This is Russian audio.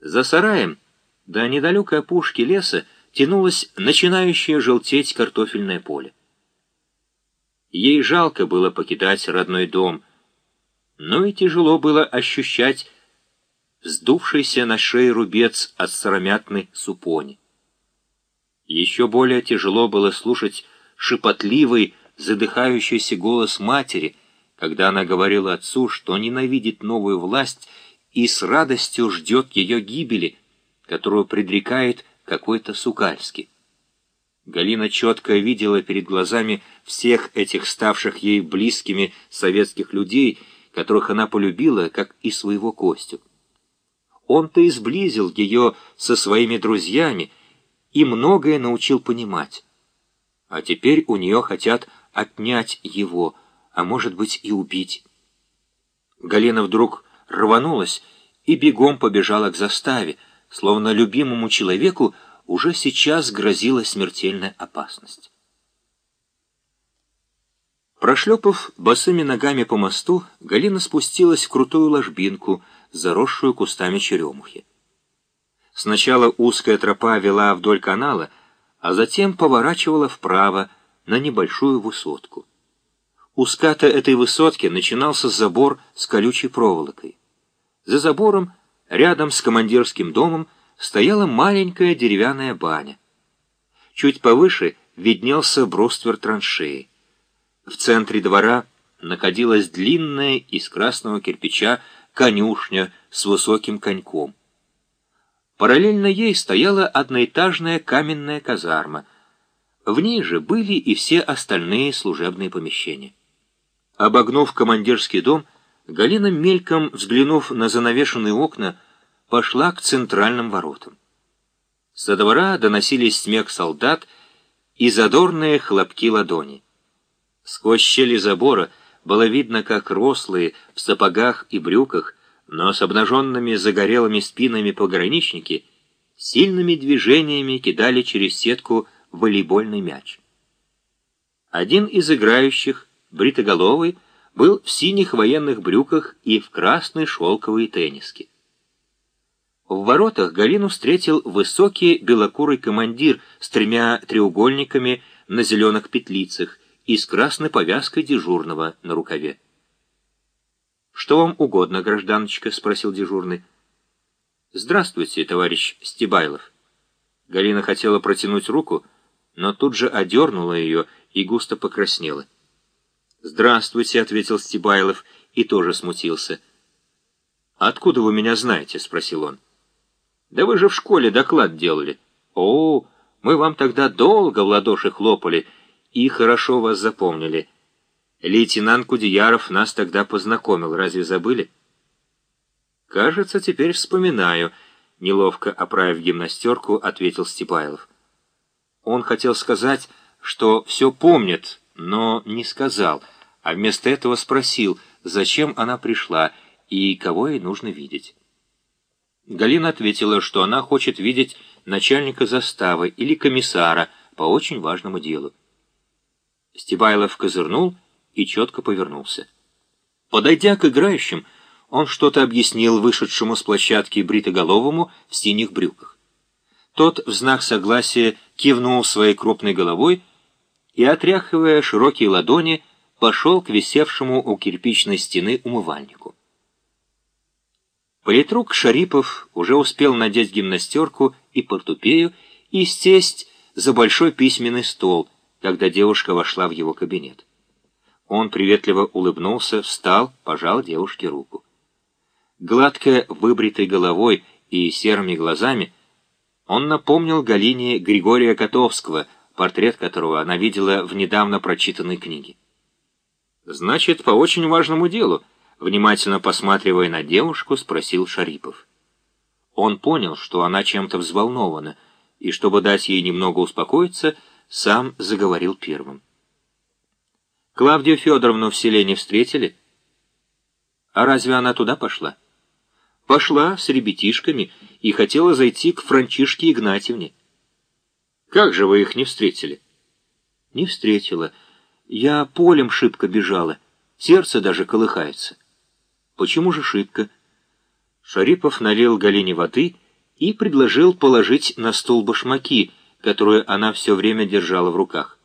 За сараем, до недалекой опушки леса, тянулось начинающее желтеть картофельное поле. Ей жалко было покидать родной дом, но и тяжело было ощущать вздувшийся на шее рубец от сыромятной супони. Еще более тяжело было слушать шепотливый, задыхающийся голос матери, когда она говорила отцу, что ненавидит новую власть и с радостью ждет ее гибели, которую предрекает какой-то Сукальский. Галина четко видела перед глазами всех этих ставших ей близкими советских людей, которых она полюбила, как и своего Костю. Он-то и сблизил ее со своими друзьями и многое научил понимать. А теперь у нее хотят отнять его, а может быть и убить. Галина вдруг рванулась и бегом побежала к заставе, словно любимому человеку уже сейчас грозила смертельная опасность. Прошлепав босыми ногами по мосту, Галина спустилась в крутую ложбинку, заросшую кустами черемухи. Сначала узкая тропа вела вдоль канала, а затем поворачивала вправо на небольшую высотку. У ската этой высотки начинался забор с колючей проволокой. За забором, рядом с командирским домом, стояла маленькая деревянная баня. Чуть повыше виднелся бруствер траншеи. В центре двора находилась длинная из красного кирпича конюшня с высоким коньком. Параллельно ей стояла одноэтажная каменная казарма. В ней же были и все остальные служебные помещения. Обогнув командирский дом, Галина, мельком взглянув на занавешенные окна, пошла к центральным воротам. Со двора доносились смех солдат и задорные хлопки ладони. Сквозь щели забора было видно, как рослые в сапогах и брюках, но с обнаженными загорелыми спинами пограничники сильными движениями кидали через сетку волейбольный мяч. Один из играющих, бритоголовый, был в синих военных брюках и в красной шелковой тенниске. В воротах Галину встретил высокий белокурый командир с тремя треугольниками на зеленых петлицах и с красной повязкой дежурного на рукаве. «Что вам угодно, гражданочка?» — спросил дежурный. «Здравствуйте, товарищ Стебайлов». Галина хотела протянуть руку, но тут же одернула ее и густо покраснела. «Здравствуйте», — ответил Стебайлов и тоже смутился. «Откуда вы меня знаете?» — спросил он. «Да вы же в школе доклад делали». «О, мы вам тогда долго в ладоши хлопали и хорошо вас запомнили. Лейтенант Кудеяров нас тогда познакомил, разве забыли?» «Кажется, теперь вспоминаю», — неловко оправив гимнастерку, ответил Степайлов. Он хотел сказать, что все помнит, но не сказал, а вместо этого спросил, зачем она пришла и кого ей нужно видеть. Галина ответила, что она хочет видеть начальника заставы или комиссара по очень важному делу. Стебайлов козырнул и четко повернулся. Подойдя к играющим, он что-то объяснил вышедшему с площадки бритоголовому в синих брюках. Тот в знак согласия кивнул своей крупной головой и, отряхивая широкие ладони, пошел к висевшему у кирпичной стены умывальнику. Политрук Шарипов уже успел надеть гимнастерку и портупею и сесть за большой письменный стол, когда девушка вошла в его кабинет. Он приветливо улыбнулся, встал, пожал девушке руку. Гладко выбритой головой и серыми глазами он напомнил Галине Григория Котовского, портрет которого она видела в недавно прочитанной книге. «Значит, по очень важному делу», внимательно посматривая на девушку, спросил Шарипов. Он понял, что она чем-то взволнована, и, чтобы дать ей немного успокоиться, сам заговорил первым. «Клавдию Федоровну в селе не встретили?» «А разве она туда пошла?» «Пошла с ребятишками и хотела зайти к Франчишке Игнатьевне». «Как же вы их не встретили?» «Не встретила. Я полем шибко бежала. Сердце даже колыхается». «Почему же шибко?» Шарипов налил Галине воды и предложил положить на стол башмаки, которые она все время держала в руках.